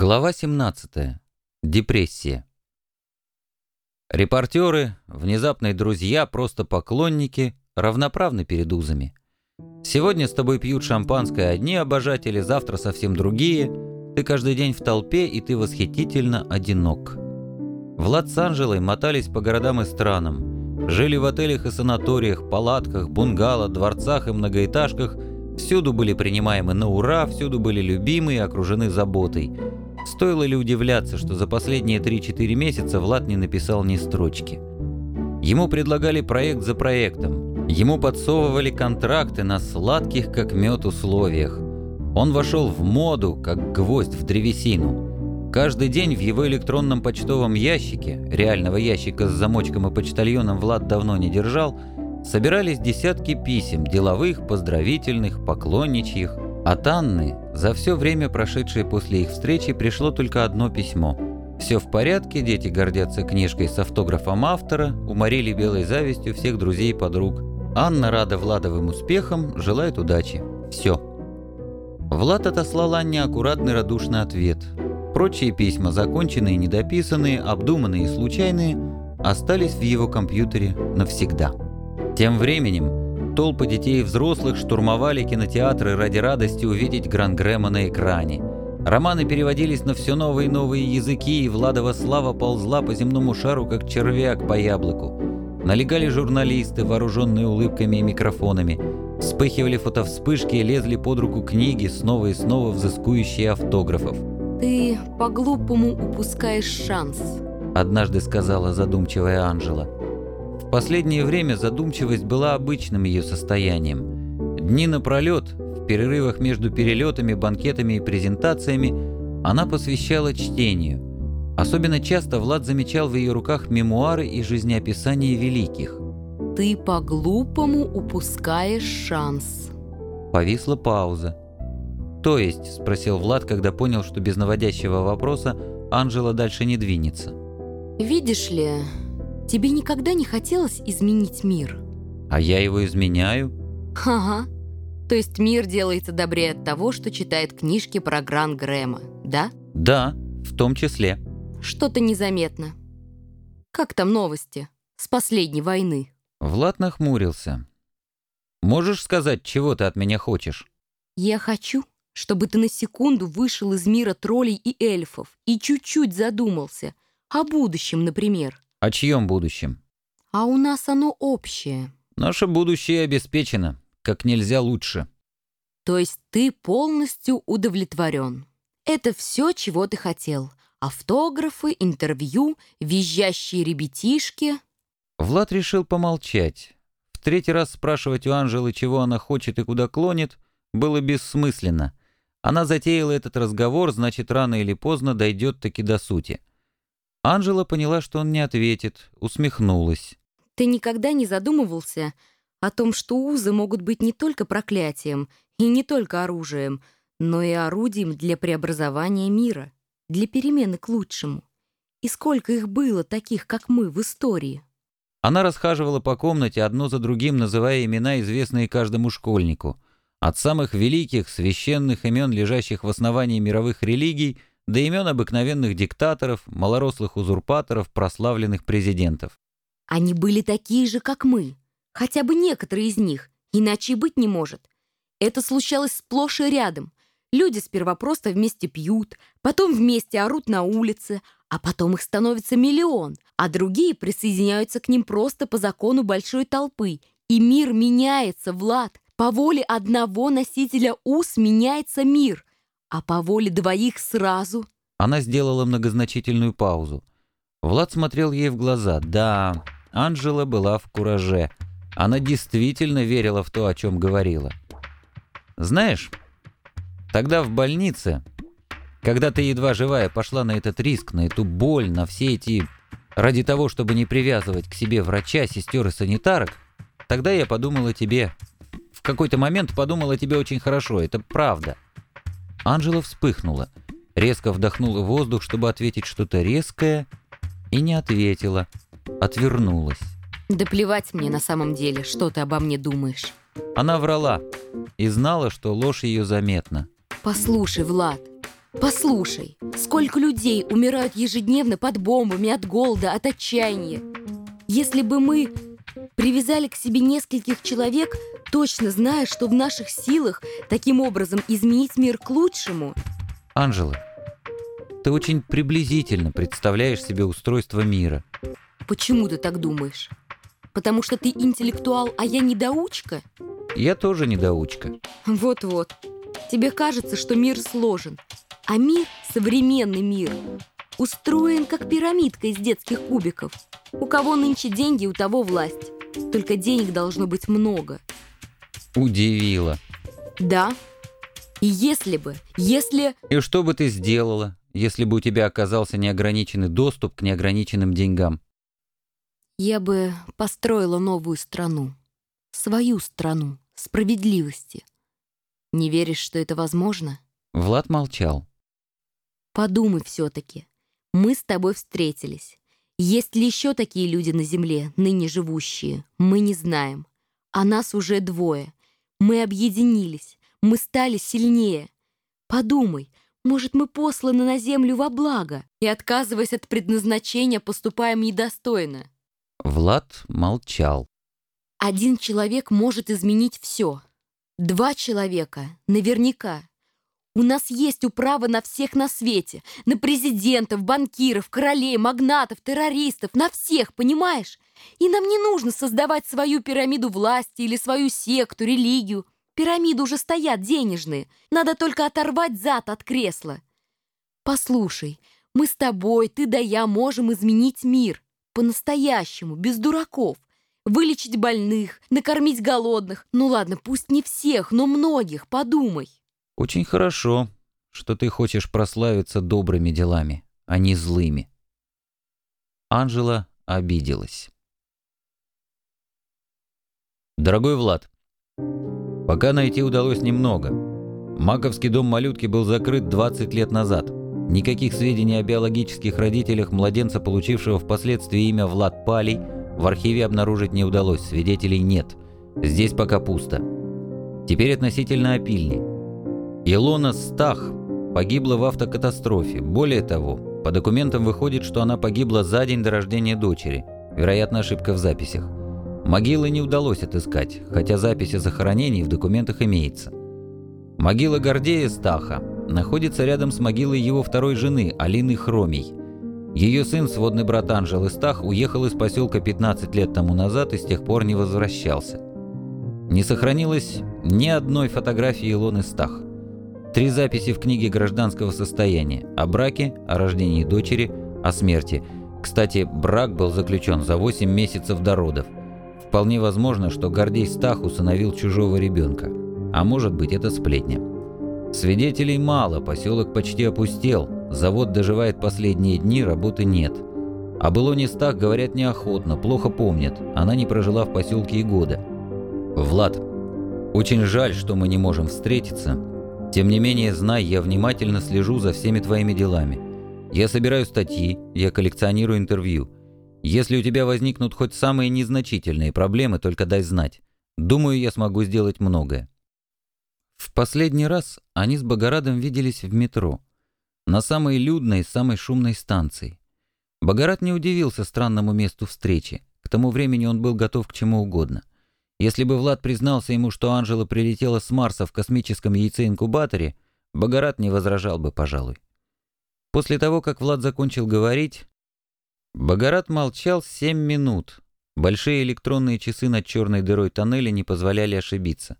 Глава 17. Депрессия. Репортеры, внезапные друзья, просто поклонники, равноправны перед узами. Сегодня с тобой пьют шампанское одни обожатели, завтра совсем другие. Ты каждый день в толпе, и ты восхитительно одинок. Влад с Анжелой мотались по городам и странам. Жили в отелях и санаториях, палатках, бунгало, дворцах и многоэтажках. Всюду были принимаемы на ура, всюду были любимы и окружены заботой – Стоило ли удивляться, что за последние 3-4 месяца Влад не написал ни строчки? Ему предлагали проект за проектом. Ему подсовывали контракты на сладких, как мед, условиях. Он вошел в моду, как гвоздь в древесину. Каждый день в его электронном почтовом ящике, реального ящика с замочком и почтальоном Влад давно не держал, собирались десятки писем, деловых, поздравительных, поклонничьих – от Анны за все время, прошедшее после их встречи, пришло только одно письмо. Все в порядке, дети гордятся книжкой с автографом автора, уморили белой завистью всех друзей и подруг. Анна рада Владовым успехам, желает удачи. Все. Влад отослал Анне аккуратный радушный ответ. Прочие письма, законченные, недописанные, обдуманные и случайные, остались в его компьютере навсегда. Тем временем Толпы детей и взрослых штурмовали кинотеатры ради радости увидеть Гран-Грэма на экране. Романы переводились на все новые и новые языки, и Владова слава ползла по земному шару, как червяк по яблоку. Налегали журналисты, вооруженные улыбками и микрофонами. Вспыхивали фотовспышки и лезли под руку книги, снова и снова взыскующие автографов. «Ты по-глупому упускаешь шанс», — однажды сказала задумчивая Анжела. В последнее время задумчивость была обычным ее состоянием. Дни напролет, в перерывах между перелетами, банкетами и презентациями, она посвящала чтению. Особенно часто Влад замечал в ее руках мемуары и жизнеописания великих. «Ты по-глупому упускаешь шанс». Повисла пауза. «То есть?» – спросил Влад, когда понял, что без наводящего вопроса Анжела дальше не двинется. «Видишь ли, Тебе никогда не хотелось изменить мир? А я его изменяю? Ага. То есть мир делается добрее от того, что читает книжки про Гран Грэма, да? Да, в том числе. Что-то незаметно. Как там новости с последней войны? Влад нахмурился. Можешь сказать, чего ты от меня хочешь? Я хочу, чтобы ты на секунду вышел из мира троллей и эльфов и чуть-чуть задумался. О будущем, например. О чьем будущем? А у нас оно общее. Наше будущее обеспечено, как нельзя лучше. То есть ты полностью удовлетворен. Это все, чего ты хотел. Автографы, интервью, визжащие ребятишки. Влад решил помолчать. В третий раз спрашивать у Анжелы, чего она хочет и куда клонит, было бессмысленно. Она затеяла этот разговор, значит, рано или поздно дойдет таки до сути. Анжела поняла, что он не ответит, усмехнулась. «Ты никогда не задумывался о том, что узы могут быть не только проклятием и не только оружием, но и орудием для преобразования мира, для перемены к лучшему? И сколько их было, таких, как мы, в истории?» Она расхаживала по комнате, одно за другим называя имена, известные каждому школьнику. От самых великих, священных имен, лежащих в основании мировых религий – до имен обыкновенных диктаторов, малорослых узурпаторов, прославленных президентов. Они были такие же, как мы. Хотя бы некоторые из них, иначе и быть не может. Это случалось сплошь и рядом. Люди сперва просто вместе пьют, потом вместе орут на улице, а потом их становится миллион, а другие присоединяются к ним просто по закону большой толпы. И мир меняется, Влад. По воле одного носителя ус меняется мир. А по воле двоих сразу? Она сделала многозначительную паузу. Влад смотрел ей в глаза. Да, Анжела была в кураже. Она действительно верила в то, о чем говорила. Знаешь, тогда в больнице, когда ты едва живая пошла на этот риск, на эту боль, на все эти... Ради того, чтобы не привязывать к себе врача, сестер и санитарок, тогда я подумала тебе... В какой-то момент подумала тебе очень хорошо, это правда. Анжела вспыхнула, резко вдохнула воздух, чтобы ответить что-то резкое, и не ответила, отвернулась. «Да плевать мне на самом деле, что ты обо мне думаешь». Она врала и знала, что ложь ее заметна. «Послушай, Влад, Послушай, сколько людей умирают ежедневно под бомбами, от голода, от отчаяния. Если бы мы привязали к себе нескольких человек, точно зная, что в наших силах таким образом изменить мир к лучшему. Анжела, ты очень приблизительно представляешь себе устройство мира. Почему ты так думаешь? Потому что ты интеллектуал, а я недоучка? Я тоже недоучка. Вот-вот. Тебе кажется, что мир сложен. А мир, современный мир, устроен как пирамидка из детских кубиков. У кого нынче деньги, у того власть. Только денег должно быть много. Удивило. Да. И если бы, если... И что бы ты сделала, если бы у тебя оказался неограниченный доступ к неограниченным деньгам? Я бы построила новую страну. Свою страну справедливости. Не веришь, что это возможно? Влад молчал. Подумай все-таки. Мы с тобой встретились. Есть ли еще такие люди на Земле, ныне живущие? Мы не знаем. А нас уже двое. Мы объединились. Мы стали сильнее. Подумай, может, мы посланы на Землю во благо и, отказываясь от предназначения, поступаем недостойно? Влад молчал. Один человек может изменить все. Два человека — наверняка. У нас есть управа на всех на свете. На президентов, банкиров, королей, магнатов, террористов. На всех, понимаешь? И нам не нужно создавать свою пирамиду власти или свою секту, религию. Пирамиды уже стоят денежные. Надо только оторвать зад от кресла. Послушай, мы с тобой, ты да я, можем изменить мир. По-настоящему, без дураков. Вылечить больных, накормить голодных. Ну ладно, пусть не всех, но многих, подумай. Очень хорошо, что ты хочешь прославиться добрыми делами, а не злыми. Анжела обиделась. Дорогой Влад, пока найти удалось немного. Маковский дом малютки был закрыт 20 лет назад. Никаких сведений о биологических родителях младенца, получившего впоследствии имя Влад Палей, в архиве обнаружить не удалось, свидетелей нет. Здесь пока пусто. Теперь относительно опильни. Илона Стах погибла в автокатастрофе. Более того, по документам выходит, что она погибла за день до рождения дочери. Вероятно, ошибка в записях. Могилы не удалось отыскать, хотя запись о захоронении в документах имеется. Могила Гордея Стаха находится рядом с могилой его второй жены, Алины Хромий. Ее сын, сводный брат Анжелы Стах, уехал из поселка 15 лет тому назад и с тех пор не возвращался. Не сохранилось ни одной фотографии Илоны Стах. Три записи в книге гражданского состояния о браке, о рождении дочери, о смерти. Кстати, брак был заключен за 8 месяцев до родов. Вполне возможно, что Гордей Стах усыновил чужого ребенка. А может быть, это сплетня. Свидетелей мало, поселок почти опустел, завод доживает последние дни, работы нет. О Былоне Стах говорят неохотно, плохо помнят, она не прожила в поселке и года. Влад, очень жаль, что мы не можем встретиться, тем не менее, знай, я внимательно слежу за всеми твоими делами. Я собираю статьи, я коллекционирую интервью. Если у тебя возникнут хоть самые незначительные проблемы, только дай знать. Думаю, я смогу сделать многое. В последний раз они с Богорадом виделись в метро. На самой людной, самой шумной станции. Богорад не удивился странному месту встречи. К тому времени он был готов к чему угодно. Если бы Влад признался ему, что Анжела прилетела с Марса в космическом яйце-инкубаторе, Богорат не возражал бы, пожалуй. После того, как Влад закончил говорить, Богорат молчал семь минут. Большие электронные часы над черной дырой тоннеля не позволяли ошибиться.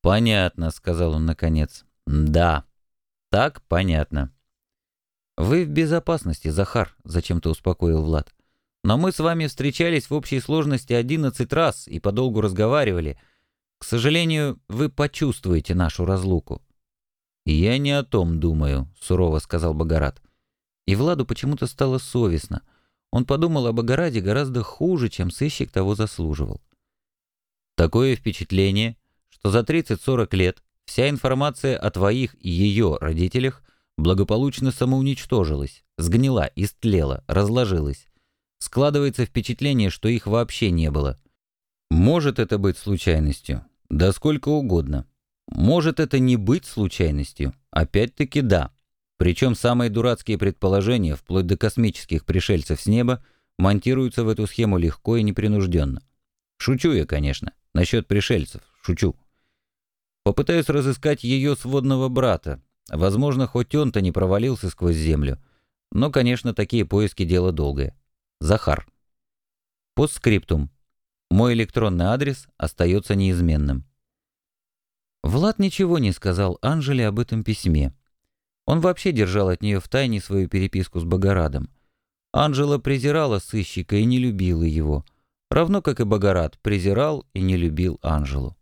«Понятно», — сказал он наконец. «Да, так понятно». «Вы в безопасности, Захар», — зачем-то успокоил Влад. Но мы с вами встречались в общей сложности 11 раз и подолгу разговаривали. К сожалению, вы почувствуете нашу разлуку». «Я не о том думаю», — сурово сказал Богорат. И Владу почему-то стало совестно. Он подумал о Богораде гораздо хуже, чем сыщик того заслуживал. Такое впечатление, что за 30-40 лет вся информация о твоих и ее родителях благополучно самоуничтожилась, сгнила, истлела, разложилась. Складывается впечатление, что их вообще не было. Может это быть случайностью? Да сколько угодно. Может это не быть случайностью? Опять-таки да. Причем самые дурацкие предположения, вплоть до космических пришельцев с неба, монтируются в эту схему легко и непринужденно. Шучу я, конечно, насчет пришельцев, шучу. Попытаюсь разыскать ее сводного брата. Возможно, хоть он-то не провалился сквозь землю. Но, конечно, такие поиски дело долгое. Захар. Постскриптум. Мой электронный адрес остается неизменным. Влад ничего не сказал Анжеле об этом письме. Он вообще держал от нее в тайне свою переписку с Богорадом. Анжела презирала сыщика и не любила его, равно как и Богорад презирал и не любил Анжелу.